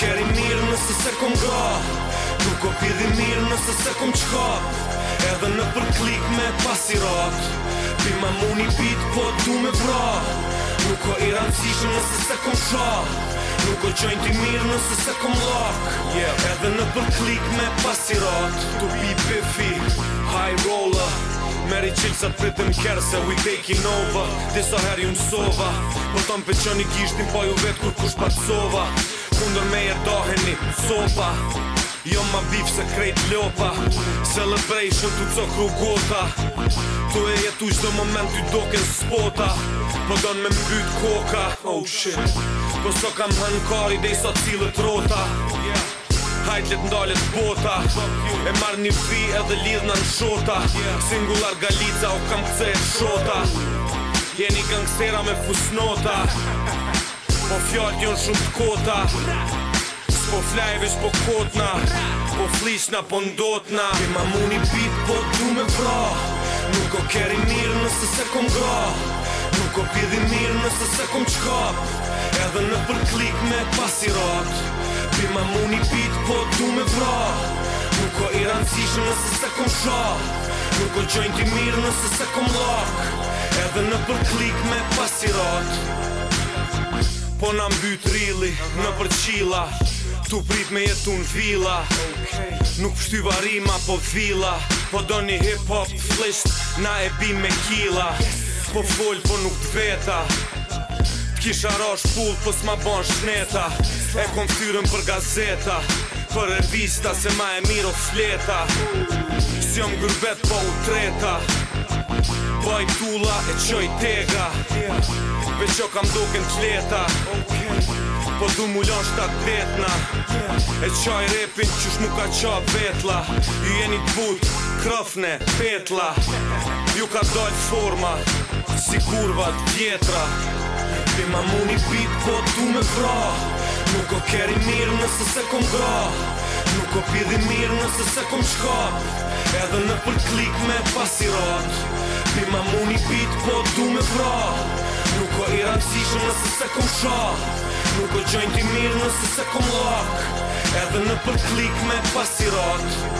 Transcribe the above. Keri mirë nëse se kom ga Nuk ko pidi mirë nëse se kom qka Edhe në përklik me pasi rat Pi ma mu një bit po du me vra Nuk ko i rancishë nëse se kom qa Nuk ko qojnë ti mirë nëse se kom lak yeah. Edhe në përklik klik me pasi rat Tu pi pifi, high roller Meri qëtë sa të kërë se we taking over Disa heri unë sova Po të më peqoni gishtin pa ju vetë kur kush pa të sova kundër me e doheni Sopa Jo ma vip se krejt lopa celebration lëbrej shën të co Tu e jetu i shdo moment t'u doke në spota Po don me mbyt koka Oh shit Po so kam hankari dhe i sot cilët rota Hajt let ndalet bota E marr një fi edhe lidh në në shota Singular galica o kam këse e shota Jeni gangstera me fusnota Po fjallë t'jon shumë t'kota Po flajve shpo kotna Po flishna po ndotna Ke ma mu një bit po t'u me vra Nuk o keri mirë nëse se kom gra Nuk o pjedi mirë nëse se kom qkap Edhe në përklik klik me pasirat Pi ma mu një bit po t'u me vra Nuk o i rancish nëse se kom shak Nuk o gjojnë ti mirë nëse se kom lak Edhe në përklik klik me pasirat Po na mbyt rili në përqila Tu prit me jetu në vila Nuk pështy varima po vila Po do një hip hop flisht Na e bim me kila Po fol po nuk të veta Kisha ra shpull, pës po ma ban shneta E kom fyrën për gazeta Për revista se ma e miro fleta Si om gërbet po u treta Baj tulla e qoj tega Ve që kam duke në tleta Po du mu lën shtat vetna E qaj repin qësh mu ka vetla Ju jeni t'vut, krofne, petla Ju ka dojt forma Si kurva t'vjetra Ti ma mu një pit po du me vra Nuk o keri mirë nëse se kom gra Nuk o pidi mirë nëse se kom shkat Edhe në përklik me pasirat Ti ma mu një pit po du me vra Nuk o i rëndësishë nëse se kom shok Nuk o gjojnë të mirë nëse se kom lok Edhe në përklik me pas